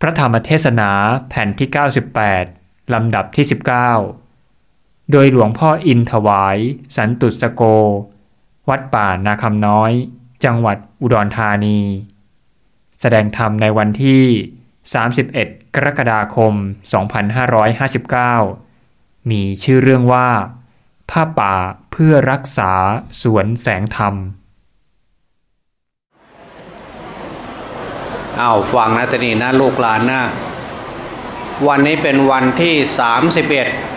พระธรรมเทศนาแผ่นที่ 98 ลำดับที่ 19 โดยหลวงพ่ออินถวาย สันตุสโก วัดป่านาคำน้อย จังหวัดอุดรธานี แสดงธรรมในวันที่ 31 กรกฎาคม 2559 มีชื่อเรื่องว่า ผ้าป่าเพื่อรักษาสวนแสงธรรม เอาฟังนะตนีนะลูกหลานนะวันนี้เป็นวันที่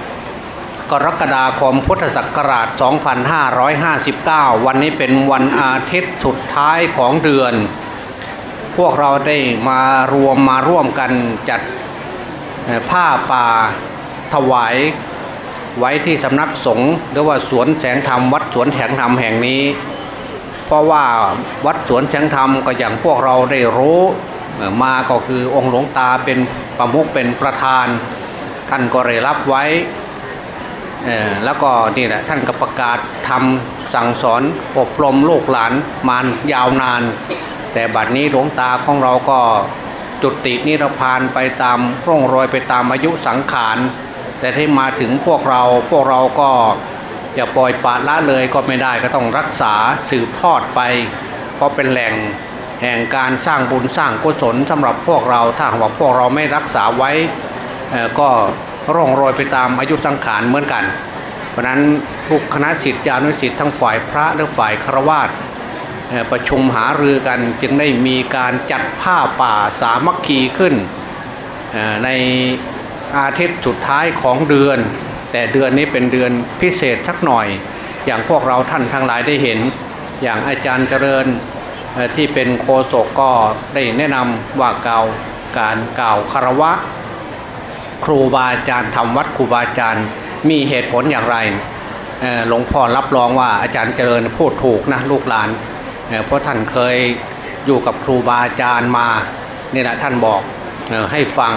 31 กรกฎาคมพุทธศักราช 2559 วันนี้เป็นวันอาทิตย์สุดท้ายของเดือน พวกเราได้มารวมมาร่วมกันจัดผ้าป่าถวายไว้ที่สำนักสงฆ์หรือว่าสวนแสงธรรมวัดสวนแสงธรรมแห่งนี้ เพราะว่าวัดสวนแสงธรรมก็อย่างพวกเราได้รู้ มาก็คือองค์หลวงตาเป็นประมุขเป็นประธาน ท่านก็ได้รับไว้แล้วก็นี่แหละท่านก็ประกาศทำสั่งสอนอบรมลูกหลานมายาวนาน แต่บัดนี้หลวงตาของเราก็จุตินิรพานไปตามร่องรอยไปตามอายุสังขาร แต่ที่มาถึงพวกเราพวกเราก็อย่าปล่อยปละละเลยก็ไม่ได้ก็ต้องรักษาสืบทอดไป เพราะเป็นแหล่ง แห่งการสร้างบุญสร้างกุศลสำหรับพวกเราถ้าหากพวกเราไม่รักษาไว้ก็ร่องรอยไปตามอายุสังขารเหมือนกัน เพราะนั้นทุกคณะสิทธิานุสิทธิ์ทั้งฝ่ายพระและฝ่ายฆราวาสประชุมหารือกันจึงได้มีการจัดผ้าป่าสามัคคีขึ้นในอาทิตย์สุดท้ายของเดือน แต่เดือนนี้เป็นเดือนพิเศษสักหน่อย อย่างพวกเราท่านทั้งหลายได้เห็น อย่างอาจารย์เจริญ ที่เป็นโคศกก็ได้แนะนำว่าเก่าการกล่าวคารวะ ครูบาอาจารย์ทำวัดครูบาอาจารย์มีเหตุผลอย่างไรหลวงพ่อรับรองว่าอาจารย์เจริญพูดถูกนะลูกหลานเพราะท่านเคยอยู่กับครูบาอาจารย์มาเนี่แหละท่านบอกให้ฟัง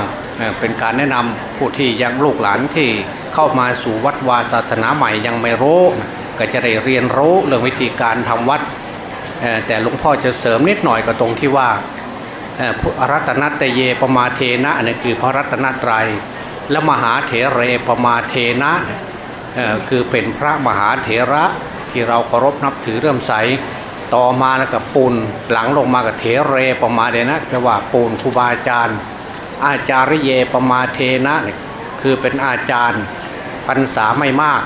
เป็นการแนะนำผู้ที่ยังลูกหลานที่เข้ามาสู่วัดวาศาสนาใหม่ยังไม่รู้ ก็จะได้เรียนรู้เรื่องวิธีการทำวัด แต่หลวงพ่อจะเสริมนิดหน่อยก็ตรงที่ว่ารัตนัตเยปมาเทนะนี่คือพระรัตนตรยัยและมหาเถเรปมาเทนะคือเป็นพระมหาเถระที่เราเคารพนับถือเรื่มใสต่อมาแล้วกับปูนหลังลงมากับเถเรปมาเดนะแปลว่าปูนครูบาอาจารย์ อาจารย์เยปมาเทนะคือเป็นอาจารย์พรรษาไม่มาก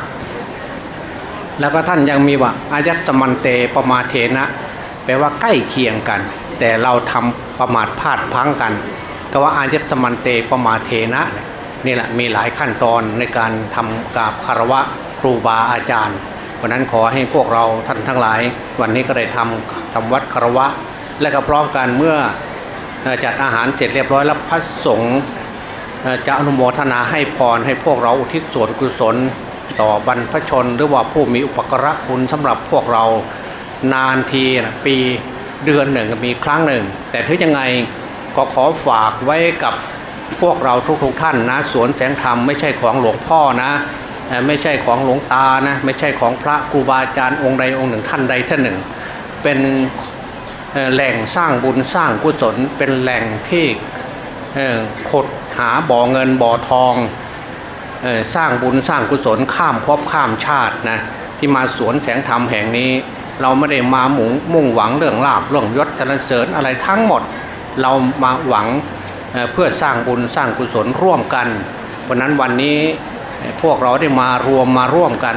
แล้วก็ท่านยังมีว่าอายัตมันเตปมาเทนะ แปลว่าใกล้เคียงกัน แต่เราทำประมาทพลาดพังกันก็ว่าอายัตมันเตปมาเทนะนี่แหละมีหลายขั้นตอนในการทำกราบคารวะครูบาอาจารย์ เพราะนั้นขอให้พวกเราท่านทั้งหลาย วันนี้ก็ได้ทำทำวัดคารวะ และก็พร้อมกันเมื่อจัดอาหารเสร็จเรียบร้อยแล้วพระสงฆ์จะอนุโมทนาให้พรให้พวกเราอุทิศส่วนกุศล ต่อบรรพชนหรือว่าผู้มีอุปกระคุณสำหรับพวกเรานานทีนะปีเดือนหนึ่งมีครั้งหนึ่ง แต่ถึงยังไงก็ขอฝากไว้กับพวกเราทุกๆทท่านนะสวนแสงธรรมไม่ใช่ของหลวงพ่อนะไม่ใช่ของหลวงตานะไม่ใช่ของพระครูบาอาจารย์องค์ใดองค์หนึ่งท่านใดท่านหนึ่ง เป็นแหล่งสร้างบุญสร้างกุศลเป็นแหล่งที่ขดหาบ่อเงินบ่อทอง สร้างบุญสร้างกุศลข้ามภพข้ามชาตินะที่มาสวนแสงธรรมแห่งนี้ เราไม่ได้มาหมุงมุ่งหวังเรื่องลาบเรื่องยศจรเสริญอะไรทั้งหมด เรามาหวังเพื่อสร้างบุญสร้างกุศลร่วมกัน เพราะนั้นวันนี้พวกเราได้มารวมมาร่วมกัน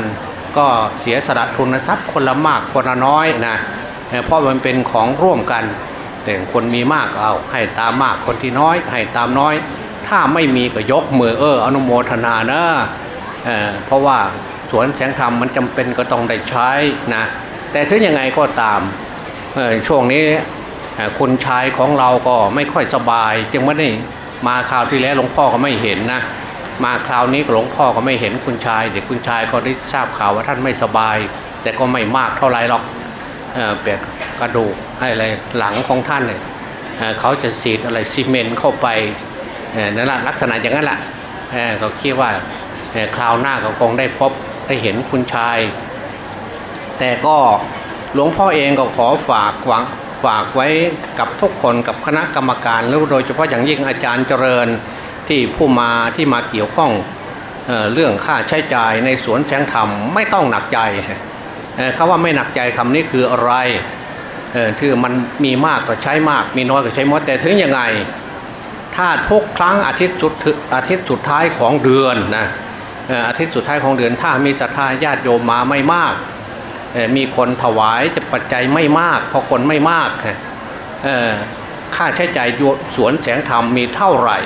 ก็เสียสละทุนทรัพย์คนละมากคนละน้อยนะเพราะมันเป็นของร่วมกัน แต่คนมีมากเอาให้ตามมากคนที่น้อย ให้ตามน้อย ถ้าไม่มีก็ยกมือเอออนุโมทนานะเเพราะว่าสวนแสงธรรมมันจำเป็นก็ต้องได้ใช้นะแต่ถึงยังไงก็ตามช่วงนี้คนชายของเราก็ไม่ค่อยสบาย จึงไม่ได้มาคราวที่แล้วหลวงพ่อก็ไม่เห็นนะมาคราวนี้หลวงพ่อก็ไม่เห็นคุณชายเด็กคุณชายก็ได้ทราบข่าวว่าท่านไม่สบาย แต่ก็ไม่มากเท่าไรหรอกเปียกกระดูกอะไรหลังของท่านเนี่ยเขาจะสีดอะไรซีเมนต์เข้าไป นั่นละลักษณะอย่างนั้นแหละเขาคิดว่าคราวหน้าก็คงได้พบได้เห็นคุณชาย แต่ก็หลวงพ่อเองก็ขอฝากหวังฝากไว้กับทุกคนกับคณะกรรมการแล้วโดยเฉพาะอย่างยิ่งอาจารย์เจริญที่ผู้มาที่มาเกี่ยวข้องเอเรื่องค่าใช้จ่ายในสวนแสงธรรมไม่ต้องหนักใจเอ่อคำว่าไม่หนักใจคำนี้คืออะไรเออคือมันมีมากก็ใช้มาก มีน้อยก็ใช้น้อยแต่ถึงยังไง ถ้าทุกครั้งอาทิตย์สุดอาทิตย์สุดท้ายของเดือนนะอาทิตย์สุดท้ายของเดือนถ้ามีศรัทธาญาติโยมมาไม่มาก มีคนถวายจะปัจจัยไม่มากเพราะคนไม่มากค่าใช้จ่ายสวนแสงธรรมมีเท่าไหร่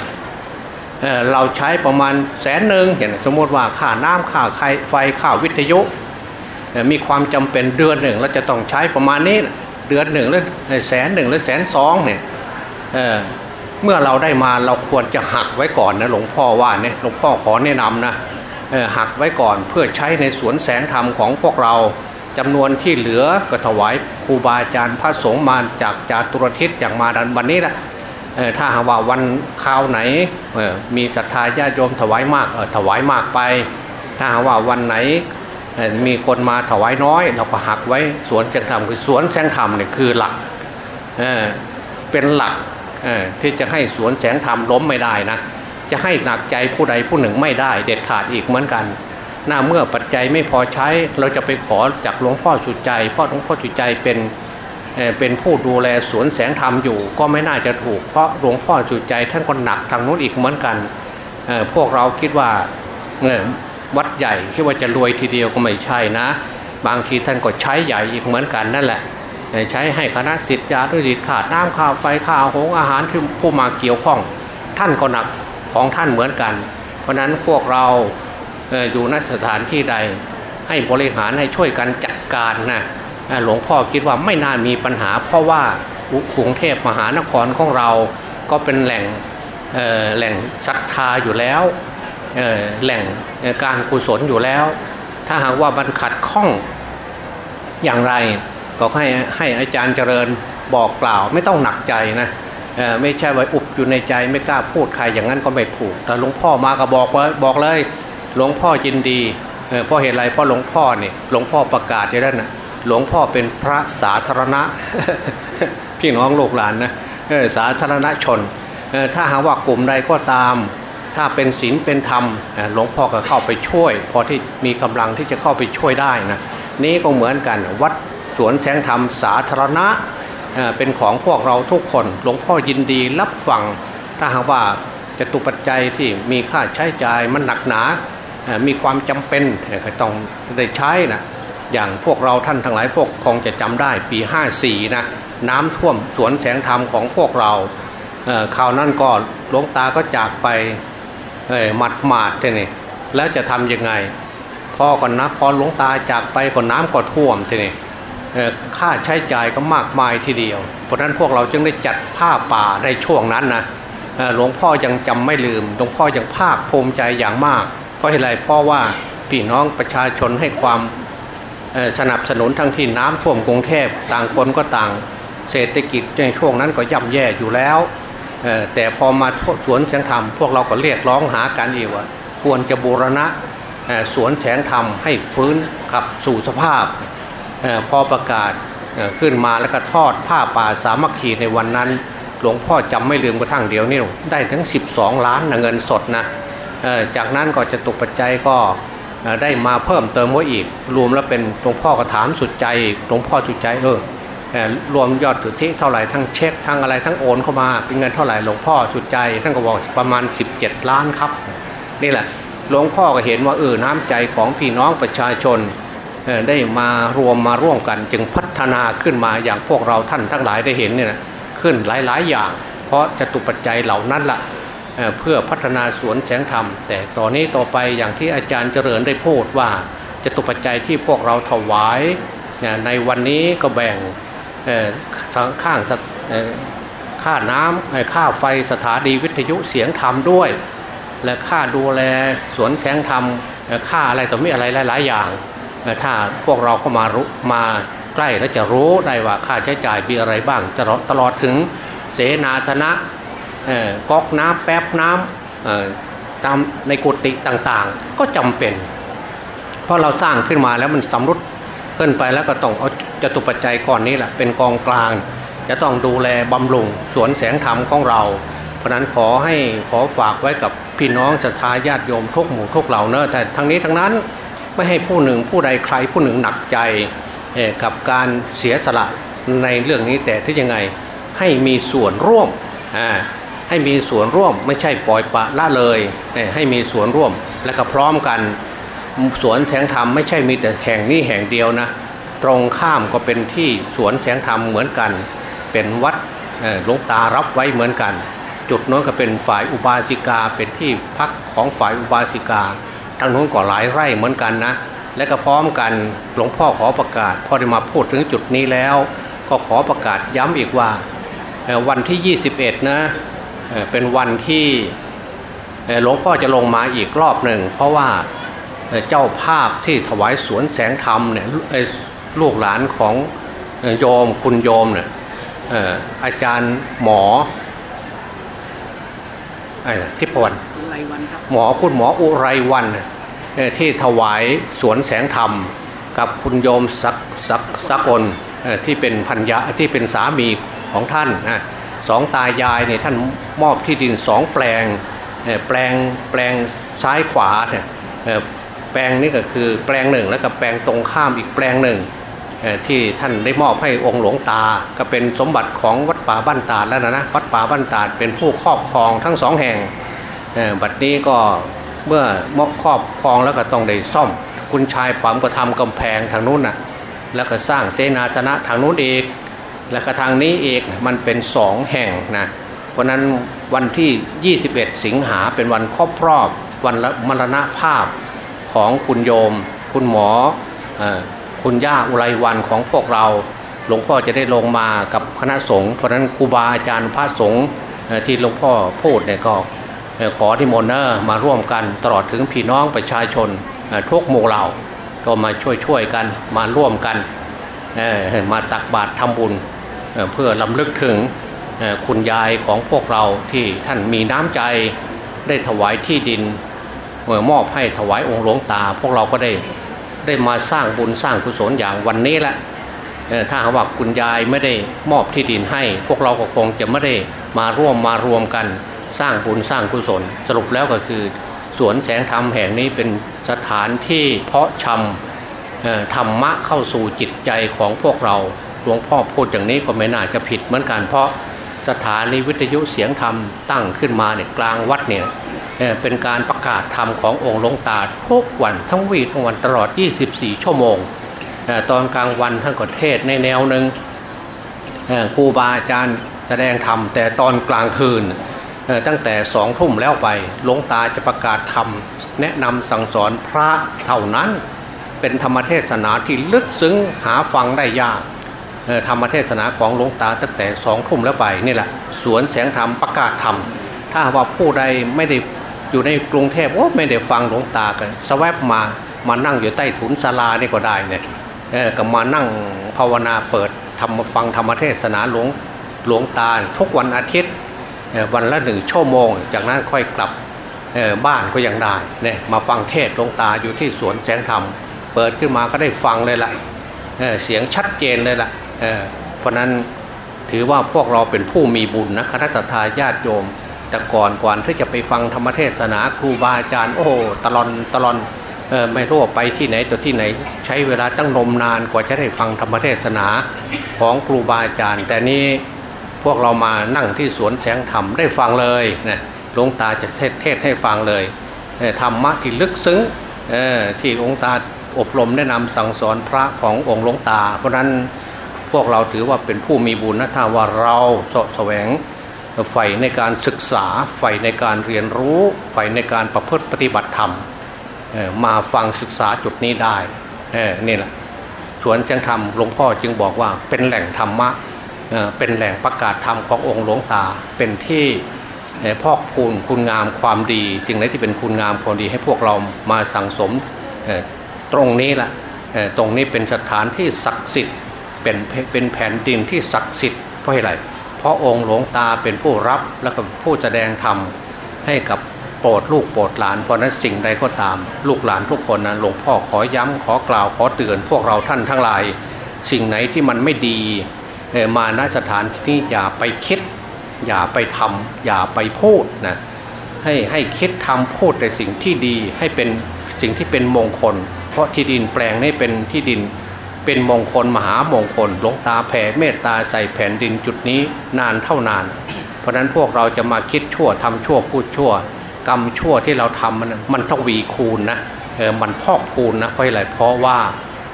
เราใช้ประมาณแสนหนึ่งอย่างสมมติว่าค่าน้ำค่าไฟค่าวิทยุมีความจำเป็นเดือนหนึ่งเราจะต้องใช้ประมาณนี้เดือนหนึ่งหรือแสนหนึ่งหรือแสนสองเนี่ย เมื่อเราได้มาเราควรจะหักไว้ก่อนนะหลวงพ่อว่าเนี่ยหลวงพ่อขอแนะนำนะหักไว้ก่อนเพื่อใช้ในสวนแสงธรรมของพวกเราจำนวนที่เหลือก็ถวายครูบาอาจารย์พระสงฆ์มาจากจากตุรทิศอย่างมาดันวันนี้แหละถ้าหากว่าวันคราวไหนมีศรัทธาญาติโยมถวายมากถวายมากไป ถ้าหากว่าวันไหนมีคนมาถวายน้อย เราก็หักไว้สวนแสงธรรมคือสวนแสงธรรมเนี่ยคือหลักเเป็นหลัก ที่จะให้สวนแสงธรรมล้มไม่ได้นะจะให้หนักใจผู้ใดผู้หนึ่งไม่ได้เด็ดขาดอีกเหมือนกันหน้าเมื่อปัจจัยไม่พอใช้เราจะไปขอจากหลวงพ่อสุดใจพราะหลวงพ่อสุดใจเป็นเเป็นผู้ดูแลสวนแสงธรรมอยู่ก็ไม่น่าจะถูกเพราะหลวงพ่อสุดใจท่านก็หนักทางนู้นอีกเหมือนกันพวกเราคิดว่าวัดใหญ่คิดว่าจะรวยทีเดียวก็ไม่ใช่นะ บางทีท่านก็ใช้ใหญ่อีกเหมือนกันนั่นแหละ ใช้ให้คณะสิทธิญาติดิตขาดน้ำข้าวไฟข้าวหงอาหารที่ผู้มาเกี่ยวข้อง ท่านก็หนักของท่านเหมือนกัน เพราะนั้นพวกเราอยู่ณสถานที่ใด ให้บริหารให้ช่วยกันจัดการนะหลวงพ่อคิดว่าไม่น่ามีปัญหา เพราะว่ากรุงเทพมหานครของเราก็เป็นแหล่งแหล่งศรัทธาอยู่แล้วแหล่งการกุศลอยู่แล้ว ถ้าหากว่ามันขัดข้องอย่างไร ก็ให้ให้อาจารย์เจริญบอกกล่าว ไม่ต้องหนักใจนะไม่ใช่ว่าอุบอยู่ในใจไม่กล้าพูดใครอย่างนั้นก็ไม่ถูกแต่หลวงพ่อมาก็บอกเลยบอกเลยหลวงพ่อยินดีเออเพราะเหตุไรเพราะหลวงพ่อเนี่ยหลวงพ่อประกาศอย่างนั้นนะหลวงพ่อเป็นพระสาธารณะ พี่น้องลูกหลานนะสาธารณชน ถ้าหาว่ากลุ่มใดก็ตาม ถ้าเป็นศีลเป็นธรรมหลวงพ่อก็เข้าไปช่วย พอที่มีกำลังที่จะเข้าไปช่วยได้นะนี่ก็เหมือนกันวัด สวนแสงธรรมสาธารณะเป็นของพวกเราทุกคน หลวงพ่อยินดีรับฟัง ถ้าหากว่าจะตุปัจจัยที่มีค่าใช้จ่ายมันหนักหนา มีความจำเป็นต้องได้ใช้นะอย่างพวกเราท่านทั้งหลายพวกคงจะจำได้ปี 54นะน้ำท่วมสวนแสงธรรมของพวกเราคราวนั้นก็หลวงตาก็จากไปหมัดหมาดทีนี่แล้วจะทำยังไงพอก่อนนะพอหลวงตาจากไปก่อนน้ำก็ท่วมทีนี่ ค่าใช้จ่ายก็มากมายทีเดียว เพราะนั้นพวกเราจึงได้จัดผ้าป่าในช่วงนั้นนะหลวงพ่อยังจำไม่ลืม หลวงพ่อยังภาคภูมิใจอย่างมาก เพราะเหตุไรเพราะว่าพี่น้องประชาชนให้ความสนับสนุนทั้งที่น้ำท่วมกรุงเทพต่างคนก็ต่าง เศรษฐกิจในช่วงนั้นก็ย่ำแย่อยู่แล้ว แต่พอมาสวนแสงธรรมพวกเราก็เรียกร้องหากันอีกว่าควรจะบูรณะสวนแสงธรรมให้ฟื้นกลับสู่สภาพ พอประกาศขึ้นมาแล้วก็ทอดผ้าป่าสามัคคีในวันนั้น หลวงพ่อจำไม่ลืมกระทั่งเดียวนี่ได้ถึง 12 ล้านนะเงินสดนะจากนั้นก็จะตกปัจจัยก็ได้มาเพิ่มเติมไว้อีก รวมแล้วเป็นหลวงพ่อก็ถามสุดใจหลวงพ่อสุดใจเออรวมยอดสุทธิเท่าไหร่ทั้งเช็คทั้งอะไรทั้งโอนเข้ามาเป็นเงินเท่าไหร่หลวงพ่อสุดใจท่านก็บอกประมาณ 17 ล้านครับ นี่แหละหลวงพ่อก็เห็นว่าเออน้ำใจของพี่น้องประชาชน ได้มารวมมาร่วมกัน จึงพัฒนาขึ้นมาอย่างพวกเราท่านทั้งหลายได้เห็นเนี่ยนะขึ้นหลาย ๆ อย่าง เพราะจตุปัจจัยเหล่านั้นละ่ะเเพื่อพัฒนาสวนแสงธรรม แต่ต่อนนี้ต่อไปอย่างที่อาจารย์เจริญได้พูดว่าจตุปัจจัยที่พวกเราถวายในวันนี้ก็แบ่งข้างค่าน้ำค่าไฟสถานีวิทยุเสียงธรรมด้วย และค่าดูแลสวนแสงธรรมค่าอะไรต่อมีอะไรหลาย ๆ อย่าง ถ้าพวกเราเข้ามารู้มาใกล้แล้วจะรู้ได้ว่าค่าใช้จ่ายมีอะไรบ้างจะตลอดถึงเสนาธนะก๊อกน้ำแป๊บน้ำเอ่อตามในกุฏิต่างๆ ก็จำเป็น เพราะเราสร้างขึ้นมาแล้วมันสำรุดขึ้นไปแล้วก็ต้องเอาจตุปัจจัยก่อนนี้แหละเป็นกองกลาง จะต้องดูแลบำรุงสวนแสงธรรมของเรา เพราะนั้นขอให้ขอฝากไว้กับพี่น้องศรัทธาญาติโยมทุกหมู่ทุกเหล่าเนอะแต่ทั้งนี้ทั้งนั้น ไม่ให้ผู้หนึ่งผู้ใดใครผู้หนึ่งหนักใจกับการเสียสละในเรื่องนี้แต่ที่ยังไงให้มีส่วนร่วมให้มีส่วนร่วมไม่ใช่ปล่อยปะละเลยให้มีส่วนร่วมและก็พร้อมกันสวนแสงธรรมไม่ใช่มีแต่แห่งนี้แห่งเดียวนะตรงข้ามก็เป็นที่สวนแสงธรรมเหมือนกัน เป็นวัดหลวงตารับไว้เหมือนกัน จุดนั้นก็เป็นฝ่ายอุบาสิกาเป็นที่พักของฝ่ายอุบาสิกา ทางนู้นก็หลายไร่เหมือนกันนะ และก็พร้อมกันหลวงพ่อขอประกาศ พอได้มาพูดถึงจุดนี้แล้ว ก็ขอประกาศย้ำอีกว่า วันที่ 21 นะเป็นวันที่หลวงพ่อจะลงมาอีกรอบหนึ่ง เพราะว่าเจ้าภาพที่ถวายสวนแสงธรรมเนี่ยลูกหลานของโยมคุณโยมเนี่ยอาจารย์หมอ ทิพวรรณหมอคุณหมออุไรวันที่ถวายสวนแสงธรรม กับคุณโยมสักสักสกลที่เป็นพันยาที่เป็นสามีของท่านนะสองตายายเนี่ยท่านมอบที่ดินสองแปลงแปลงแปลงซ้ายขวาเนี่ยแปลงนี้ก็คือแปลงหนึ่งแล้วก็แปลงตรงข้ามอีกแปลงหนึ่ง ที่ท่านได้มอบให้องค์หลวงตา ก็เป็นสมบัติของวัดป่าบ้านตาดแล้วนะนะวัดป่าบ้านตาดเป็นผู้ครอบครองทั้งสองแห่งบัดนี้ก็เมื่อมอบครอบครองแล้วก็ต้องได้ซ่อม คุณชายปั๊มก็ทำกำแพงทางนู้นนะแล้วก็สร้างเสนาชนะทางนู้นอีกและกระทางนี้เองมันเป็นสองแห่งนะเพราะนั้นวันที่ 21 สิงหาเป็นวันครอบรอบวันมรณภาพของคุณโยม คุณหมออ คุณย่าอุไรวันของพวกเรา หลวงพ่อจะได้ลงมากับคณะสงฆ์เพราะนั้นครูบาอาจารย์พระสงฆ์ที่หลวงพ่อพูดเนี่ยก็ขอที่มนเนอร์มาร่วมกันตลอดถึงพี่น้องประชาชนทุกหมู่เหล่าก็มาช่วยๆกันมาร่วมกันมาตักบาตรทำบุญเพื่อลำลึกถึงคุณยายของพวกเราที่ท่านมีน้ำใจได้ถวายที่ดินมอบให้ถวายองค์หลวงตา พวกเราก็ได้ ได้มาสร้างบุญสร้างกุศลอย่างวันนี้แหละถ้าหากว่าคุณยายไม่ได้มอบที่ดินให้ พวกเราก็คงจะไม่ได้มาร่วมมารวมกันสร้างบุญสร้างกุศล สรุปแล้วก็คือ สวนแสงธรรมแห่งนี้เป็นสถานที่เพาะชำธรรมะเข้าสู่จิตใจของพวกเราหลวงพ่อพูดอย่างนี้ก็ไม่น่าจะผิดเหมือนกันเพราะสถานีวิทยุเสียงธรรมตั้งขึ้นมาเนี่ยกลางวัดเนี่ย เป็นการประกาศธรรมขององค์หลวงตาทุกวันทั้งวีทั้งวันตลอด 24 ชั่วโมง ตอนกลางวันท่านก็เทศในแนวหนึ่งครูบาอาจารย์แสดงธรรมแต่ตอนกลางคืนตั้งแต่สองทุ่มแล้วไปหลวงตาจะประกาศธรรม แนะนำสั่งสอนพระเท่านั้น เป็นธรรมเทศนาที่ลึกซึ้งหาฟังได้ยากธรรมเทศนาของหลวงตาตั้งแต่สองทุ่มแล้วไปนี่แหละสวนแสงธรรมประกาศธรรม ถ้าว่าผู้ใดไม่ได้ อยู่ในกรุงเทพโอ้ไม่ได้ฟังหลวงตากันสวบมามานั่งอยู่ใต้ถุนศาลานี่ก็ได้เนี่ยเอาก็มานั่งภาวนาเปิดทำฟังธรรมเทศนาหลวงหลวงตาทุกวันอาทิตย์วันละหนึ่งชั่วโมง จากนั้นค่อยกลับบ้านก็ยังได้เนี่ยมาฟังเทศหลวงตาอยู่ที่สวนแสงธรรม เปิดขึ้นมาก็ได้ฟังเลยละเสียงชัดเจนเลยละเเพราะนั้นถือว่าพวกเราเป็นผู้มีบุญนะคณะทาญาติโยม แต่ก่อนก่อนที่จะไปฟังธรรมเทศนาครูบาอาจารย์โอ้ตลอนตลอนไม่รู้ไปที่ไหนตัวที่ไหน ใช้เวลาตั้งนมนานกว่าจะได้ฟังธรรมเทศนาของครูบาอาจารย์ แต่นี้พวกเรามานั่งที่สวนแสงธรรมได้ฟังเลยนะหลวงตาจะเทศเทศให้ฟังเลยธรรมะที่ลึกซึ้งที่หลวงตาอบรมแนะนำสั่งสอนพระขององค์หลวงตา เพราะนั้นพวกเราถือว่าเป็นผู้มีบุญนะถ้าว่าเราสะแสวง ใฝ่ในการศึกษาใฝ่ในการเรียนรู้ใฝ่ในการประพฤติปฏิบัติธรรมมาฟังศึกษาจุดนี้ได้นี่แหละสวนจังธรรมหลวงพ่อจึงบอกว่าเป็นแหล่งธรรมะเป็นแหล่งประกาศธรรมขององค์หลวงตา เป็นที่พอกพูนคุณงามความดีจึงไหนที่เป็นคุณงามความดีให้พวกเรามาสั่งสมตรงนี้แหละตรงนี้เป็นสถานที่ศักดิ์สิทธิ์เป็นเป็นแผ่นดินที่ศักดิ์สิทธิ์เพราะอะไรเราะองค์หลวงตาเป็นผู้รับแล้วก็ผู้แสดงธรรมให้กับโปรดลูกโปรดหลานเพราะนั้นสิ่งใดก็ตาม ลูกหลานทุกคนนะหลวงพ่อขอย้ำขอกล่าวขอเตือนพวกเราท่านทั้งหลาย สิ่งไหนที่มันไม่ดีมาณสถานที่นี้อย่าไปคิด อย่าไปทำอย่าไปพูดนะให้ให้คิดทำพูดแต่สิ่งที่ดีให้เป็นสิ่งที่เป็นมงคล เพราะที่ดินแปลงนี้เป็นที่ดิน เป็นมงคลมหามงคลหลวงตาแผ่เมตตาใส่แผ่นดินจุดนี้นานเท่านาน เพราะฉะนั้นพวกเราจะมาคิดชั่วทำชั่วพูดชั่ว กรรมชั่วที่เราทำมันมันต้องวีคูณนะเออมันพอกคูณนะเพราะอะไรเพราะว่า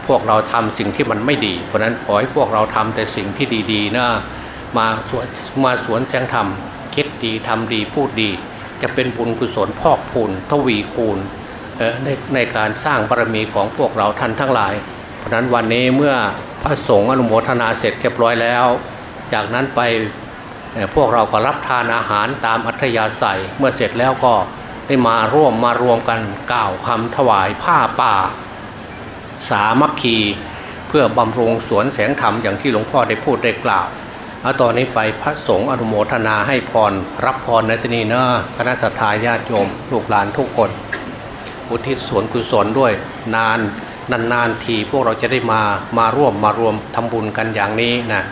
พวกเราทำสิ่งที่มันไม่ดี เพราะฉะนั้นขอให้พวกเราทำแต่สิ่งที่ดีๆนะมาสวนมาสวนแสงธรรมคิดดีทำดีพูดดี จะเป็นบุญกุศลพอกพูนทวีคูณเอ่อในในการสร้างบารมีของพวกเราท่านทั้งหลาย ราะนั้นวันนี้เมื่อพระสงฆ์อนุโมทนาเสร็จเรียบร้อยแล้ว จากนั้นไปพวกเราก็รับทานอาหารตามอัธยาศัย เมื่อเสร็จแล้วก็ได้มาร่วมมารวมกันกล่าวคำถวายผ้าป่า สามัคคีเพื่อบำรุงสวนแสงธรรมอย่างที่หลวงพ่อได้พูดได้กล่าวเอาตอนนี้ไปพระสงฆ์อนุโมทนาให้พร รับพรในที่นี้นะคณะสัตยาญาติโยมลูกหลานทุกคน อุทิศส่วนกุศลด้วยนาน นานๆทีพวกเราจะได้มามาร่วมมารวมทำบุญกันอย่างนี้นะ